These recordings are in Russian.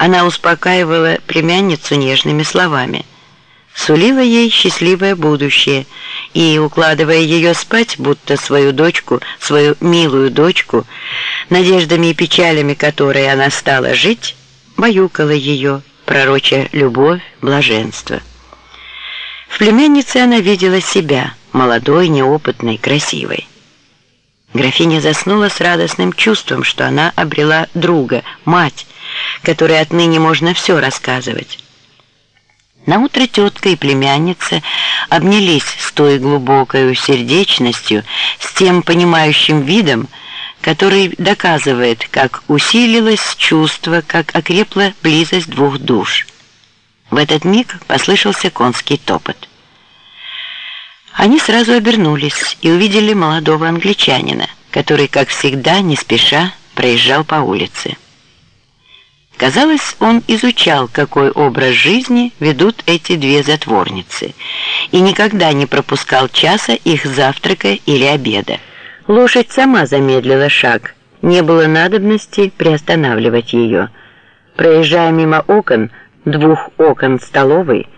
она успокаивала племянницу нежными словами, сулила ей счастливое будущее и, укладывая ее спать, будто свою дочку, свою милую дочку, надеждами и печалями которой она стала жить, баюкала ее, пророча любовь, блаженство. В племяннице она видела себя, молодой, неопытной, красивой. Графиня заснула с радостным чувством, что она обрела друга, мать, которой отныне можно все рассказывать. Наутро тетка и племянница обнялись с той глубокой сердечностью, с тем понимающим видом, который доказывает, как усилилось чувство, как окрепла близость двух душ. В этот миг послышался конский топот. Они сразу обернулись и увидели молодого англичанина, который, как всегда, не спеша проезжал по улице. Казалось, он изучал, какой образ жизни ведут эти две затворницы, и никогда не пропускал часа их завтрака или обеда. Лошадь сама замедлила шаг, не было надобности приостанавливать ее. Проезжая мимо окон, двух окон столовой,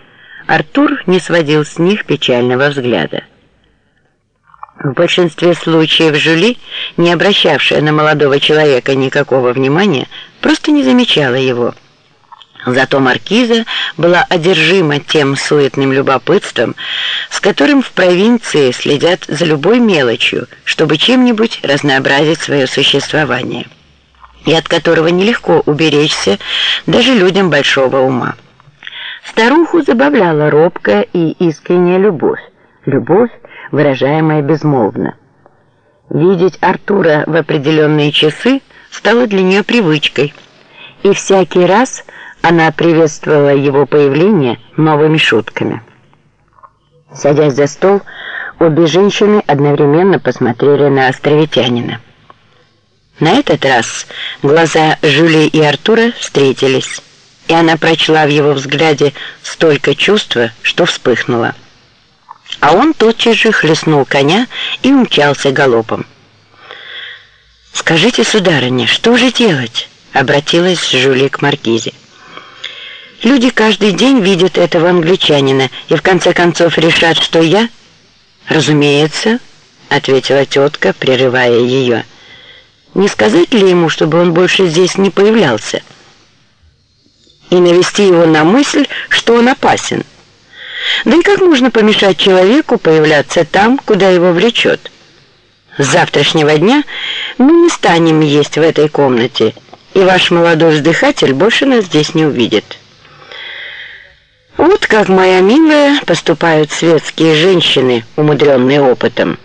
Артур не сводил с них печального взгляда. В большинстве случаев Жюли, не обращавшая на молодого человека никакого внимания, просто не замечала его. Зато маркиза была одержима тем суетным любопытством, с которым в провинции следят за любой мелочью, чтобы чем-нибудь разнообразить свое существование, и от которого нелегко уберечься даже людям большого ума. Старуху забавляла робкая и искренняя любовь, любовь, выражаемая безмолвно. Видеть Артура в определенные часы стало для нее привычкой, и всякий раз она приветствовала его появление новыми шутками. Садясь за стол, обе женщины одновременно посмотрели на островитянина. На этот раз глаза Жюли и Артура встретились и она прочла в его взгляде столько чувства, что вспыхнула. А он тотчас же хлестнул коня и умчался галопом. «Скажите, сударыня, что же делать?» — обратилась Жюли к Маркизе. «Люди каждый день видят этого англичанина и в конце концов решат, что я...» «Разумеется», — ответила тетка, прерывая ее. «Не сказать ли ему, чтобы он больше здесь не появлялся?» и навести его на мысль, что он опасен. Да и как можно помешать человеку появляться там, куда его влечет? С завтрашнего дня мы не станем есть в этой комнате, и ваш молодой вздыхатель больше нас здесь не увидит. Вот как, моя милая, поступают светские женщины, умудренные опытом.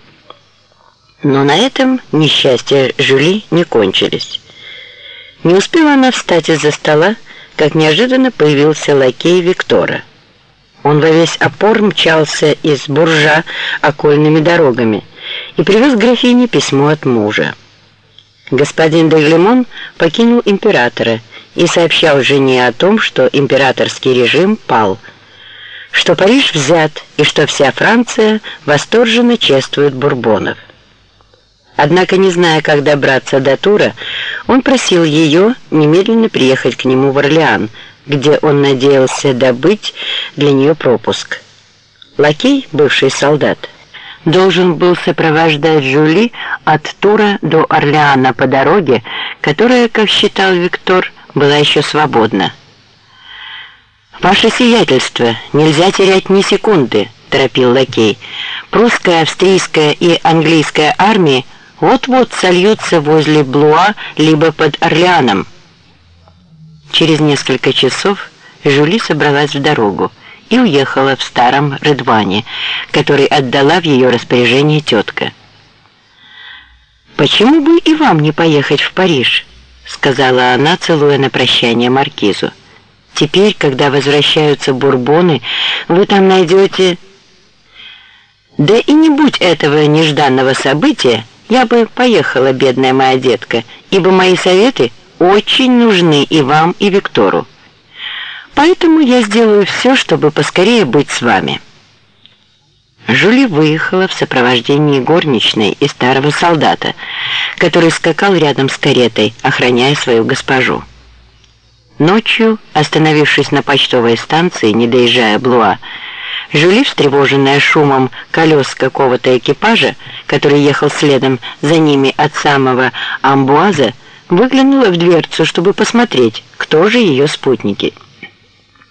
Но на этом несчастья Жюли не кончились. Не успела она встать из-за стола, как неожиданно появился лакей Виктора. Он во весь опор мчался из Буржа окольными дорогами и привез графине письмо от мужа. Господин Деглемон покинул императора и сообщал жене о том, что императорский режим пал, что Париж взят и что вся Франция восторженно чествует бурбонов. Однако, не зная, как добраться до Тура, он просил ее немедленно приехать к нему в Орлеан, где он надеялся добыть для нее пропуск. Лакей, бывший солдат, должен был сопровождать Жюли от Тура до Орлеана по дороге, которая, как считал Виктор, была еще свободна. «Ваше сиятельство, нельзя терять ни секунды», — торопил лакей. «Прусская, австрийская и английская армии — вот-вот сольются возле Блуа либо под Орлеаном. Через несколько часов Жюли собралась в дорогу и уехала в старом Редване, который отдала в ее распоряжение тетка. «Почему бы и вам не поехать в Париж?» сказала она, целуя на прощание маркизу. «Теперь, когда возвращаются бурбоны, вы там найдете...» «Да и не будь этого нежданного события, я бы поехала, бедная моя детка, ибо мои советы очень нужны и вам, и Виктору. Поэтому я сделаю все, чтобы поскорее быть с вами». Жюли выехала в сопровождении горничной и старого солдата, который скакал рядом с каретой, охраняя свою госпожу. Ночью, остановившись на почтовой станции, не доезжая Блуа, Жюли, встревоженная шумом колес какого-то экипажа, который ехал следом за ними от самого Амбуаза, выглянула в дверцу, чтобы посмотреть, кто же ее спутники.